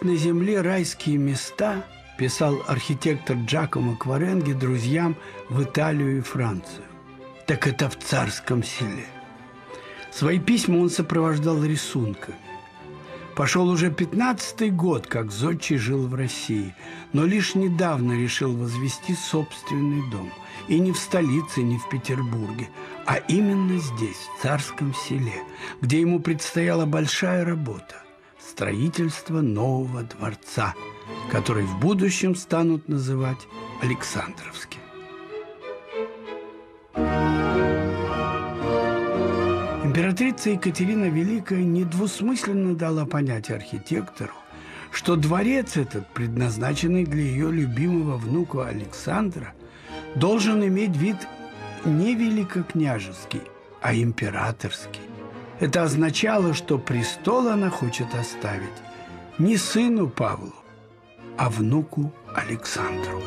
Есть на земле райские места, писал архитектор Джакомо Кваренги друзьям в Италию и Францию, так это в царском селе. Свои письма он сопровождал рисунками. Пошел уже пятнадцатый год, как Зодчий жил в России, но лишь недавно решил возвести собственный дом. И не в столице, не в Петербурге, а именно здесь, в царском селе, где ему предстояла большая работа – строительство нового дворца, который в будущем станут называть Александровским. Императрица Екатерина Великая недвусмысленно дала понять архитектору, что дворец этот, предназначенный для ее любимого внука Александра, должен иметь вид не великокняжеский, а императорский. Это означало, что престол она хочет оставить не сыну Павлу, а внуку Александру.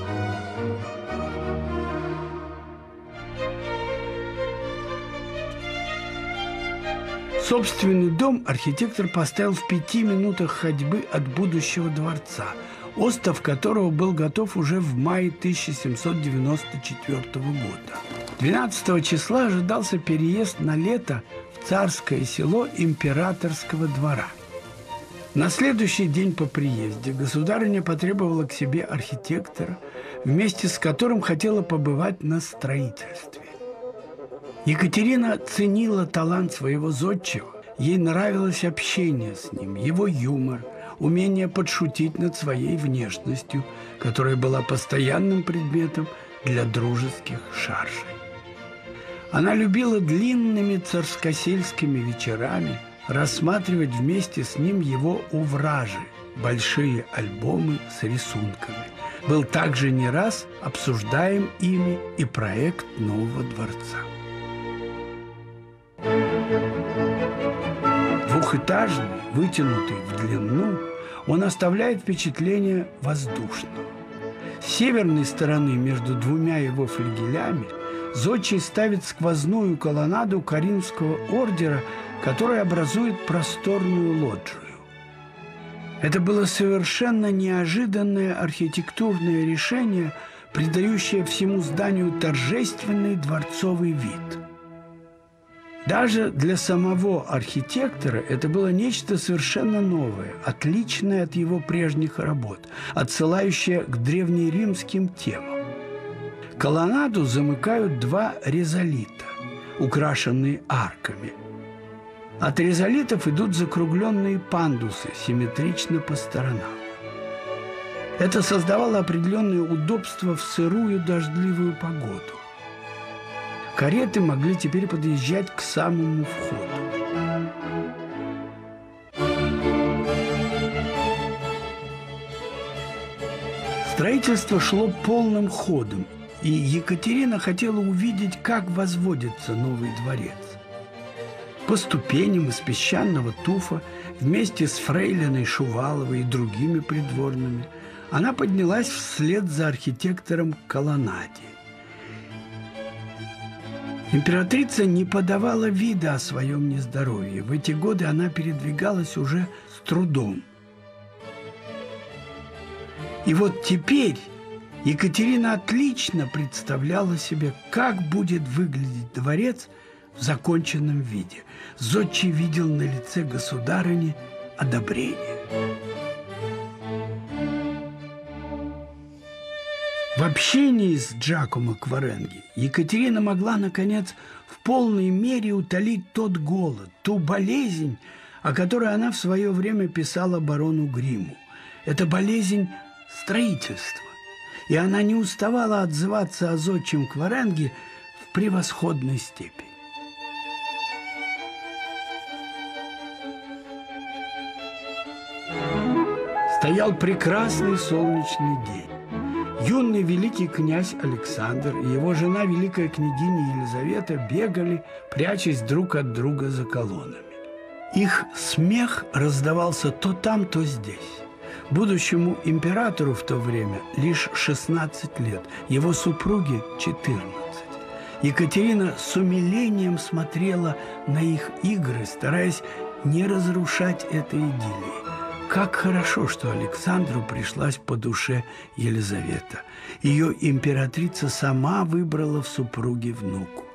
Собственный дом архитектор поставил в пяти минутах ходьбы от будущего дворца, остов которого был готов уже в мае 1794 года. 12 числа ожидался переезд на лето царское село императорского двора. На следующий день по приезде государыня потребовала к себе архитектора, вместе с которым хотела побывать на строительстве. Екатерина ценила талант своего зодчего. Ей нравилось общение с ним, его юмор, умение подшутить над своей внешностью, которая была постоянным предметом для дружеских шаржей. Она любила длинными царскосельскими вечерами рассматривать вместе с ним его увражи, большие альбомы с рисунками. Был также не раз обсуждаем ими и проект нового дворца. Двухэтажный, вытянутый в длину, он оставляет впечатление воздушного. С северной стороны между двумя его флигелями Зодчий ставит сквозную колоннаду Каринского ордера, которая образует просторную лоджию. Это было совершенно неожиданное архитектурное решение, придающее всему зданию торжественный дворцовый вид – даже для самого архитектора это было нечто совершенно новое, отличное от его прежних работ, отсылающее к древнеримским темам. Колоннаду замыкают два резолита, украшенные арками. От резолитов идут закругленные пандусы, симметрично по сторонам. Это создавало определенные удобства в сырую дождливую погоду. Кареты могли теперь подъезжать к самому входу. Строительство шло полным ходом, и Екатерина хотела увидеть, как возводится новый дворец. По ступеням из песчаного туфа вместе с фрейлиной Шуваловой и другими придворными она поднялась вслед за архитектором к колоннаде. Императрица не подавала вида о своем нездоровье. В эти годы она передвигалась уже с трудом. И вот теперь Екатерина отлично представляла себе, как будет выглядеть дворец в законченном виде. Зодчий видел на лице государыни одобрение. В общении с Джакомо Кваренги Екатерина могла, наконец, в полной мере утолить тот голод, ту болезнь, о которой она в свое время писала барону Гриму. Это болезнь строительства. И она не уставала отзываться о зодчем Кваренге в превосходной степени. Стоял прекрасный солнечный день. Юный великий князь Александр и его жена, великая княгиня Елизавета, бегали, прячась друг от друга за колоннами. Их смех раздавался то там, то здесь. Будущему императору в то время лишь 16 лет, его супруге 14. Екатерина с умилением смотрела на их игры, стараясь не разрушать этой идиллии. Как хорошо, что Александру пришлась по душе Елизавета. Ее императрица сама выбрала в супруге внуку.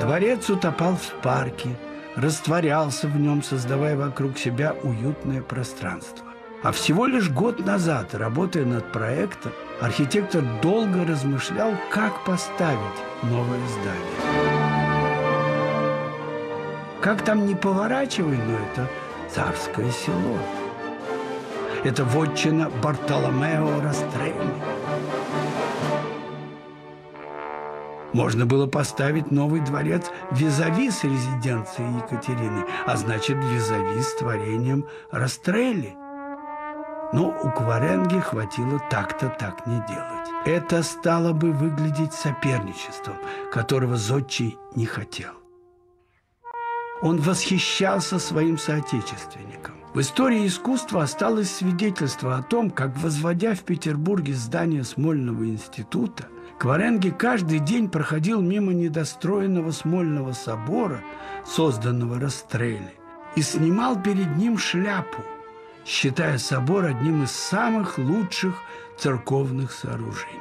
Дворец утопал в парке, растворялся в нем, создавая вокруг себя уютное пространство. А всего лишь год назад, работая над проектом, архитектор долго размышлял, как поставить новое здание. Как там не поворачивай, но это царское село. Это вотчина Бартоломео Растрелли. Можно было поставить новый дворец визави с резиденцией Екатерины, а значит, визави с творением Растрелли. Но у Кваренги хватило так-то так не делать. Это стало бы выглядеть соперничеством, которого Зодчий не хотел. Он восхищался своим соотечественником. В истории искусства осталось свидетельство о том, как, возводя в Петербурге здание Смольного института, Кваренги каждый день проходил мимо недостроенного Смольного собора, созданного Растрелли, и снимал перед ним шляпу, считая собор одним из самых лучших церковных сооружений.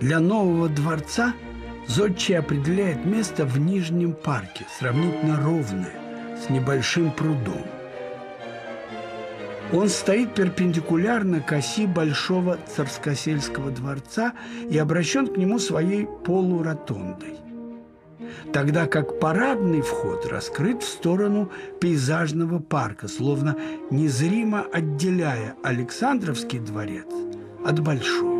Для нового дворца – Зодчий определяет место в Нижнем парке, сравнительно ровное, с небольшим прудом. Он стоит перпендикулярно к оси Большого Царскосельского дворца и обращен к нему своей полуротондой. Тогда как парадный вход раскрыт в сторону пейзажного парка, словно незримо отделяя Александровский дворец от Большого.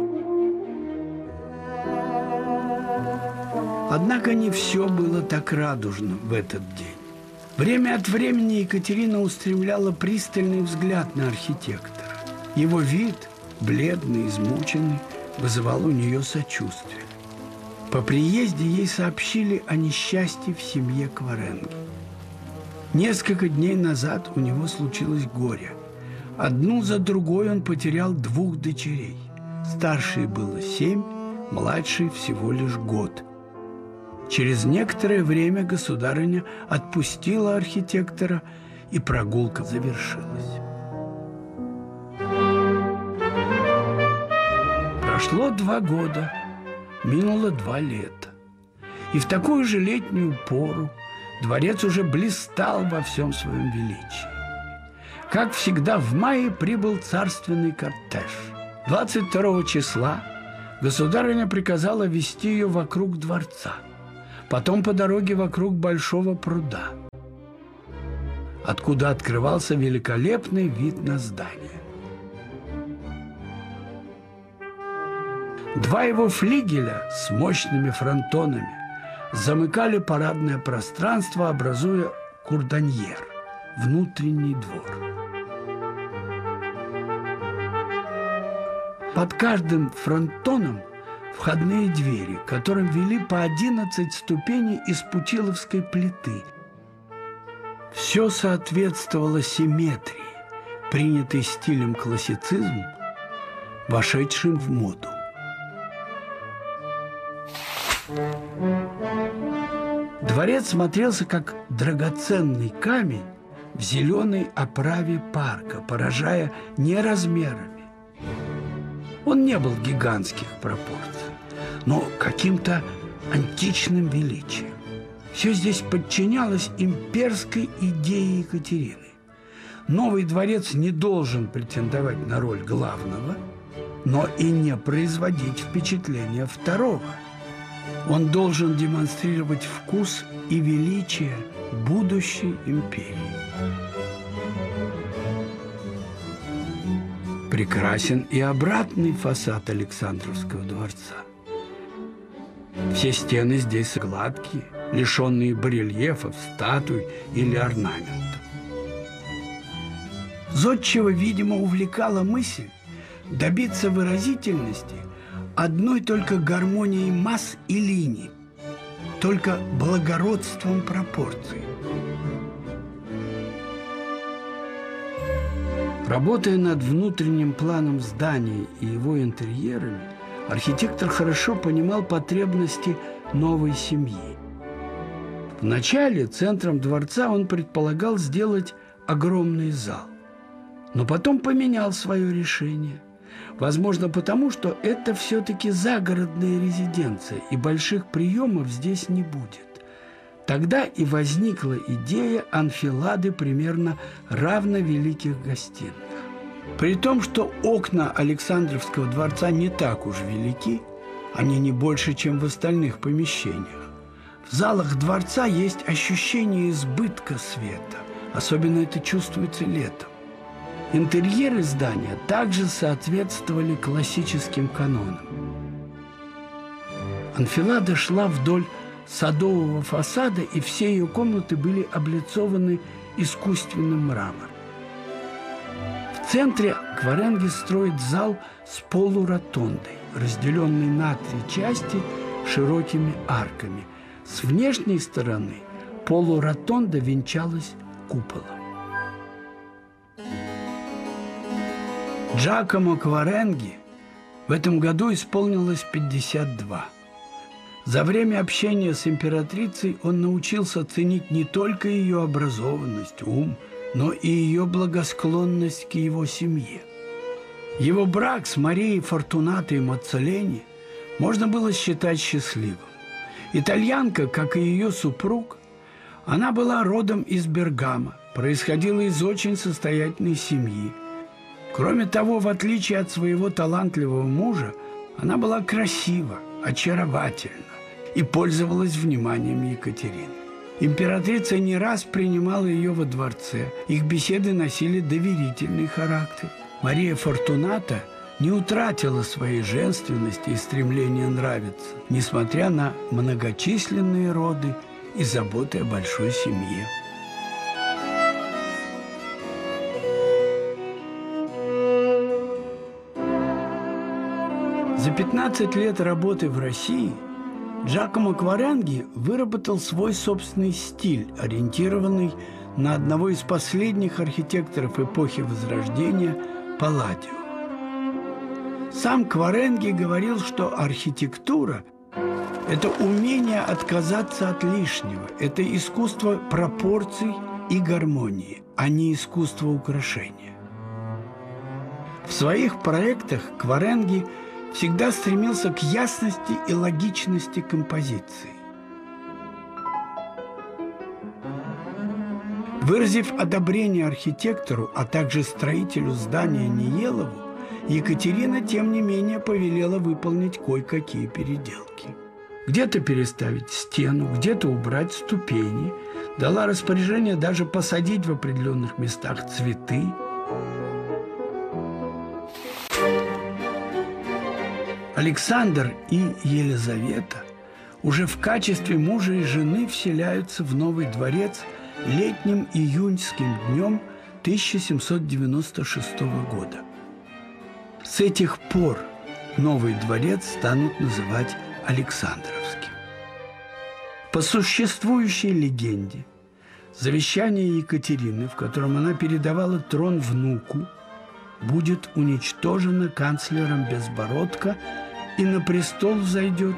Однако не все было так радужно в этот день. Время от времени Екатерина устремляла пристальный взгляд на архитектора. Его вид, бледный, измученный, вызывал у нее сочувствие. По приезде ей сообщили о несчастье в семье Кваренги. Несколько дней назад у него случилось горе. Одну за другой он потерял двух дочерей. Старшей было семь, младшей всего лишь год – Через некоторое время государыня отпустила архитектора, и прогулка завершилась. Прошло два года, минуло два лета. И в такую же летнюю пору дворец уже блистал во всем своем величии. Как всегда, в мае прибыл царственный кортеж. 22 числа государыня приказала вести ее вокруг дворца – потом по дороге вокруг большого пруда, откуда открывался великолепный вид на здание. Два его флигеля с мощными фронтонами замыкали парадное пространство, образуя курданьер – внутренний двор. Под каждым фронтоном входные двери, которым вели по 11 ступеней из путиловской плиты. Все соответствовало симметрии, принятой стилем классицизм, вошедшим в моду. Дворец смотрелся как драгоценный камень в зеленой оправе парка, поражая не размерами. Он не был гигантских пропорций но каким-то античным величием. Все здесь подчинялось имперской идее Екатерины. Новый дворец не должен претендовать на роль главного, но и не производить впечатления второго. Он должен демонстрировать вкус и величие будущей империи. Прекрасен и обратный фасад Александровского дворца. Все стены здесь гладкие, лишенные барельефов, статуй или орнамента. Зодчего, видимо, увлекала мысль добиться выразительности одной только гармонией масс и линий, только благородством пропорций. Работая над внутренним планом здания и его интерьерами, Архитектор хорошо понимал потребности новой семьи. Вначале центром дворца он предполагал сделать огромный зал, но потом поменял свое решение. Возможно, потому что это все-таки загородная резиденция, и больших приемов здесь не будет. Тогда и возникла идея анфилады примерно равновеликих гостиных. При том, что окна Александровского дворца не так уж велики, они не больше, чем в остальных помещениях. В залах дворца есть ощущение избытка света. Особенно это чувствуется летом. Интерьеры здания также соответствовали классическим канонам. Анфилада шла вдоль садового фасада, и все ее комнаты были облицованы искусственным мрамором. В центре Кваренги строит зал с полуротондой, разделенный на три части широкими арками. С внешней стороны полуротонда венчалась куполом. Джакомо Кваренги в этом году исполнилось 52. За время общения с императрицей он научился ценить не только ее образованность, ум, но и ее благосклонность к его семье. Его брак с Марией Фортунатой Мацолени можно было считать счастливым. Итальянка, как и ее супруг, она была родом из Бергама, происходила из очень состоятельной семьи. Кроме того, в отличие от своего талантливого мужа, она была красива, очаровательна и пользовалась вниманием Екатерины. Императрица не раз принимала ее во дворце. Их беседы носили доверительный характер. Мария Фортуната не утратила своей женственности и стремления нравиться, несмотря на многочисленные роды и заботы о большой семье. За 15 лет работы в России Джакомо Кваранги выработал свой собственный стиль, ориентированный на одного из последних архитекторов эпохи Возрождения Палладио. Сам Кваренги говорил, что архитектура – это умение отказаться от лишнего, это искусство пропорций и гармонии, а не искусство украшения. В своих проектах Кваренги – всегда стремился к ясности и логичности композиции. Выразив одобрение архитектору, а также строителю здания Ниелову, Екатерина, тем не менее, повелела выполнить кое-какие переделки. Где-то переставить стену, где-то убрать ступени, дала распоряжение даже посадить в определенных местах цветы – Александр и Елизавета уже в качестве мужа и жены вселяются в Новый дворец летним июньским днем 1796 года. С этих пор Новый дворец станут называть Александровским. По существующей легенде, завещание Екатерины, в котором она передавала трон внуку, будет уничтожено канцлером Безбородко – и на престол взойдет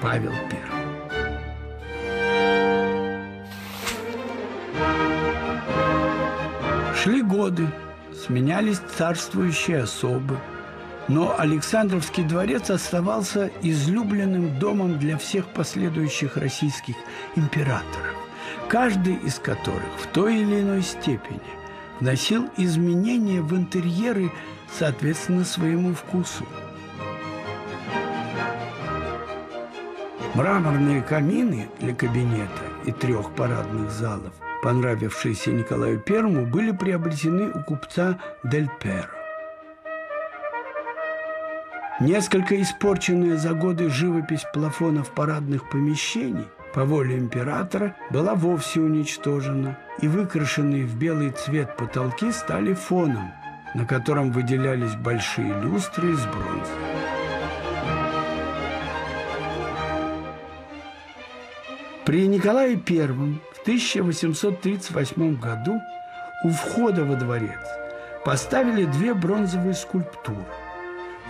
Павел I. Шли годы, сменялись царствующие особы, но Александровский дворец оставался излюбленным домом для всех последующих российских императоров, каждый из которых в той или иной степени вносил изменения в интерьеры соответственно своему вкусу. Мраморные камины для кабинета и трех парадных залов, понравившиеся Николаю Первому, были приобретены у купца Дель Перо. Несколько испорченная за годы живопись плафонов парадных помещений по воле императора была вовсе уничтожена, и выкрашенные в белый цвет потолки стали фоном, на котором выделялись большие люстры из бронзы. При Николае I в 1838 году у входа во дворец поставили две бронзовые скульптуры.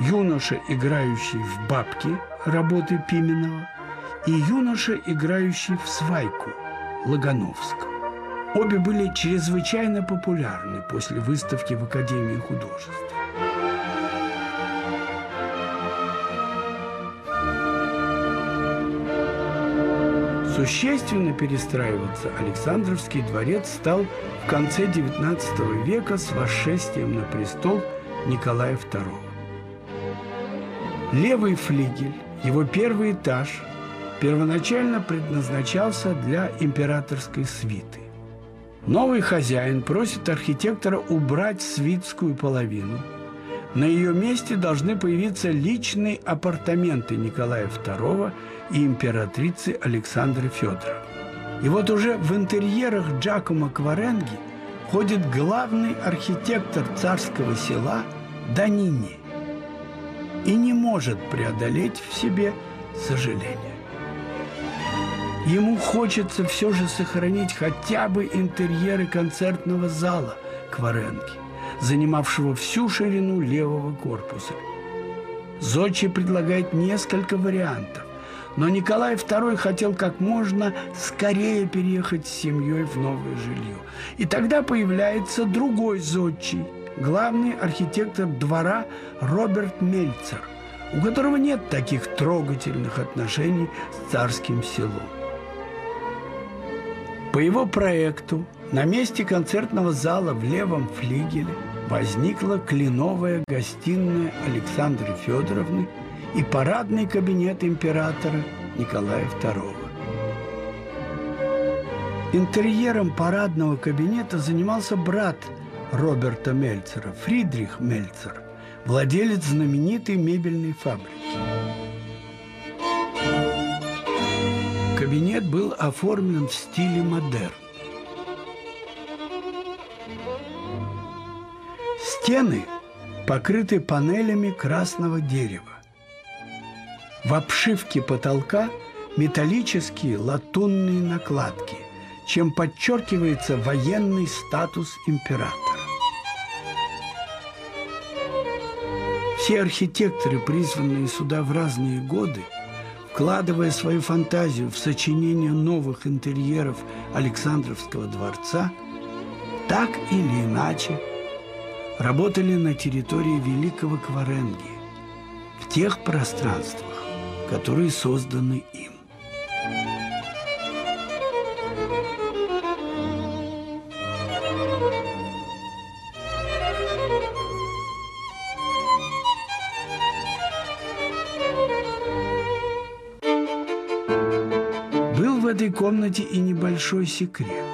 Юноша, играющий в бабки работы Пименова, и юноша, играющий в свайку Лагановского. Обе были чрезвычайно популярны после выставки в Академии художеств. Существенно перестраиваться Александровский дворец стал в конце XIX века с восшествием на престол Николая II. Левый флигель, его первый этаж, первоначально предназначался для императорской свиты. Новый хозяин просит архитектора убрать свитскую половину. На ее месте должны появиться личные апартаменты Николая II и императрицы Александры Федоровны. И вот уже в интерьерах Джакомо Кваренги ходит главный архитектор царского села Данини и не может преодолеть в себе сожаление. Ему хочется все же сохранить хотя бы интерьеры концертного зала Кваренги, занимавшего всю ширину левого корпуса. Зодчий предлагает несколько вариантов. Но Николай II хотел как можно скорее переехать с семьей в новое жилье. И тогда появляется другой зодчий, главный архитектор двора Роберт Мельцер, у которого нет таких трогательных отношений с царским селом. По его проекту на месте концертного зала в левом флигеле возникла кленовая гостиная Александры Федоровны – и парадный кабинет императора Николая II. Интерьером парадного кабинета занимался брат Роберта Мельцера, Фридрих Мельцер, владелец знаменитой мебельной фабрики. Кабинет был оформлен в стиле модерн. Стены покрыты панелями красного дерева. В обшивке потолка металлические латунные накладки, чем подчеркивается военный статус императора. Все архитекторы, призванные сюда в разные годы, вкладывая свою фантазию в сочинение новых интерьеров Александровского дворца, так или иначе работали на территории Великого Кваренги, в тех пространствах, которые созданы им. Был в этой комнате и небольшой секрет.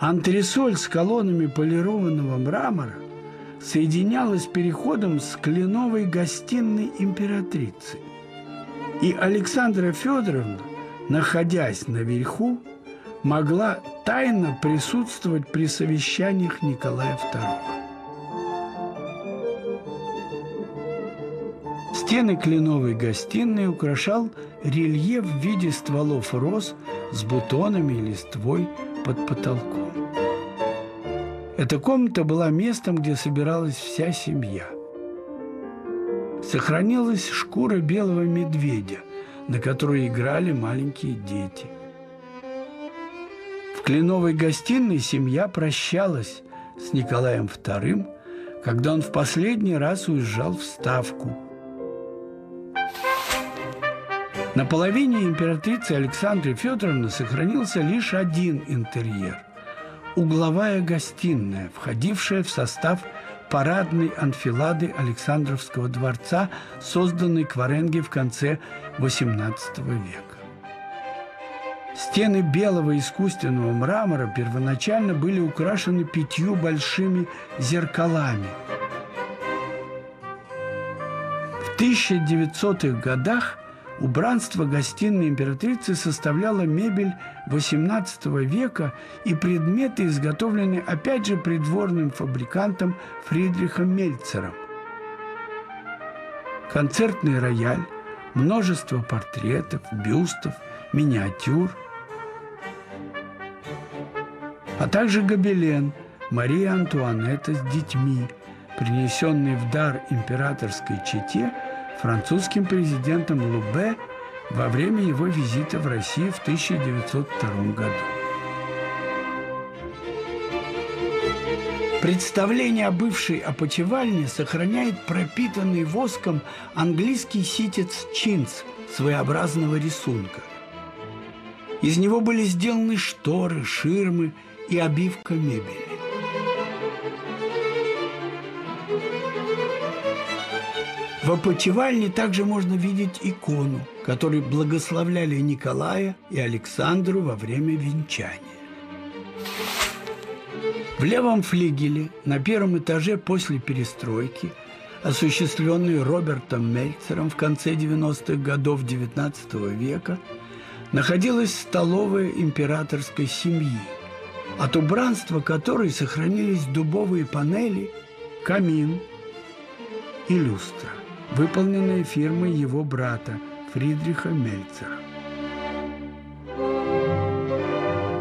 Антресоль с колоннами полированного мрамора – соединялась переходом с кленовой гостиной императрицы. И Александра Федоровна, находясь наверху, могла тайно присутствовать при совещаниях Николая II. Стены кленовой гостиной украшал рельеф в виде стволов роз с бутонами и листвой под потолком. Эта комната была местом, где собиралась вся семья. Сохранилась шкура белого медведя, на которой играли маленькие дети. В кленовой гостиной семья прощалась с Николаем II, когда он в последний раз уезжал в Ставку. На половине императрицы Александры Федоровны сохранился лишь один интерьер – угловая гостиная, входившая в состав парадной анфилады Александровского дворца, созданной Кваренге в конце XVIII века. Стены белого искусственного мрамора первоначально были украшены пятью большими зеркалами. В 1900-х годах Убранство гостиной императрицы составляла мебель XVIII века и предметы, изготовленные опять же придворным фабрикантом Фридрихом Мельцером. Концертный рояль, множество портретов, бюстов, миниатюр, а также гобелен Мария Антуанетта с детьми, принесенный в дар императорской чете – французским президентом Лубе во время его визита в Россию в 1902 году. Представление о бывшей опочивальне сохраняет пропитанный воском английский ситец чинц своеобразного рисунка. Из него были сделаны шторы, ширмы и обивка мебели. В опочивальне также можно видеть икону, которой благословляли Николая и Александру во время венчания. В левом флигеле на первом этаже после перестройки, осуществленной Робертом Мельцером в конце 90-х годов XIX века, находилась столовая императорской семьи, от убранства которой сохранились дубовые панели, камин и люстра, выполненные фирмой его брата Фридриха Мельцера.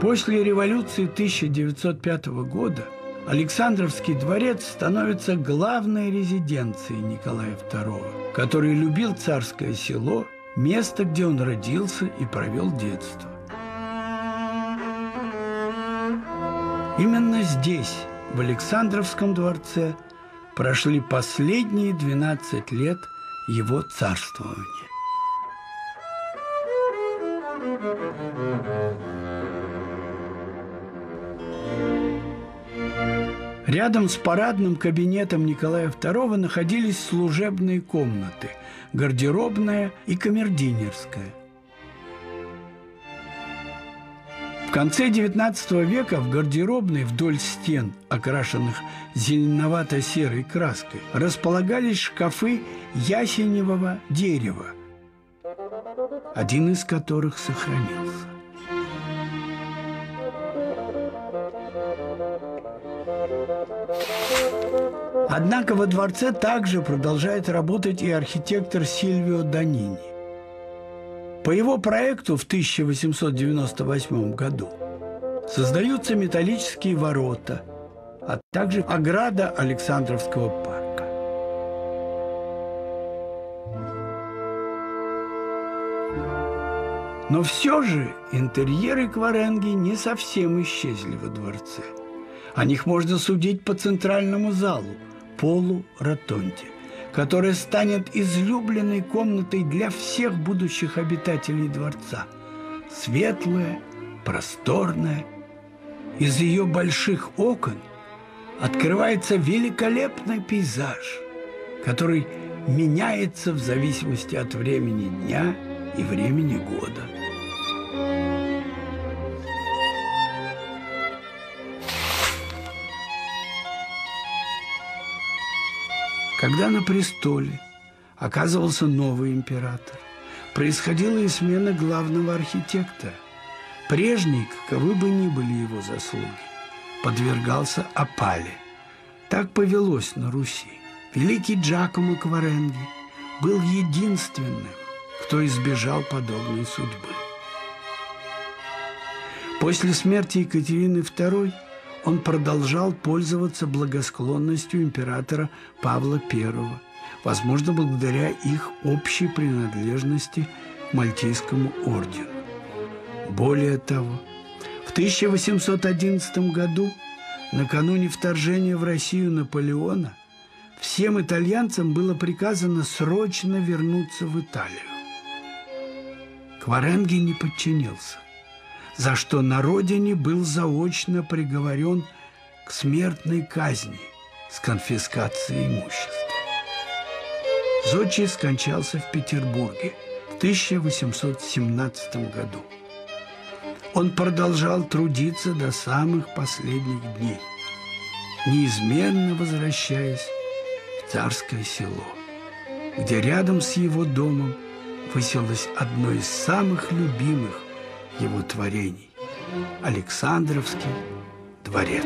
После революции 1905 года Александровский дворец становится главной резиденцией Николая II, который любил царское село, место, где он родился и провел детство. Именно здесь, в Александровском дворце, прошли последние 12 лет его царствования. Рядом с парадным кабинетом Николая II находились служебные комнаты, гардеробная и камердинерская. Конце XIX века в гардеробной вдоль стен, окрашенных зеленовато-серой краской, располагались шкафы ясеневого дерева, один из которых сохранился. Однако во дворце также продолжает работать и архитектор Сильвио Данини. По его проекту в 1898 году создаются металлические ворота, а также ограда Александровского парка. Но все же интерьеры Кваренги не совсем исчезли во дворце – о них можно судить по центральному залу, полу ротонде, которая станет излюбленной комнатой для всех будущих обитателей дворца. Светлая, просторная. Из ее больших окон открывается великолепный пейзаж, который меняется в зависимости от времени дня и времени года. Когда на престоле оказывался новый император, происходила и смена главного архитектора. Прежний, каковы бы ни были его заслуги, подвергался опале. Так повелось на Руси. Великий Джакомо Кваренги был единственным, кто избежал подобной судьбы. После смерти Екатерины II он продолжал пользоваться благосклонностью императора Павла I, возможно, благодаря их общей принадлежности к Мальтийскому ордену. Более того, в 1811 году, накануне вторжения в Россию Наполеона, всем итальянцам было приказано срочно вернуться в Италию. Кваренги не подчинился за что на родине был заочно приговорен к смертной казни с конфискацией имущества. Зодчий скончался в Петербурге в 1817 году. Он продолжал трудиться до самых последних дней, неизменно возвращаясь в царское село, где рядом с его домом высилось одно из самых любимых его творений – Александровский дворец.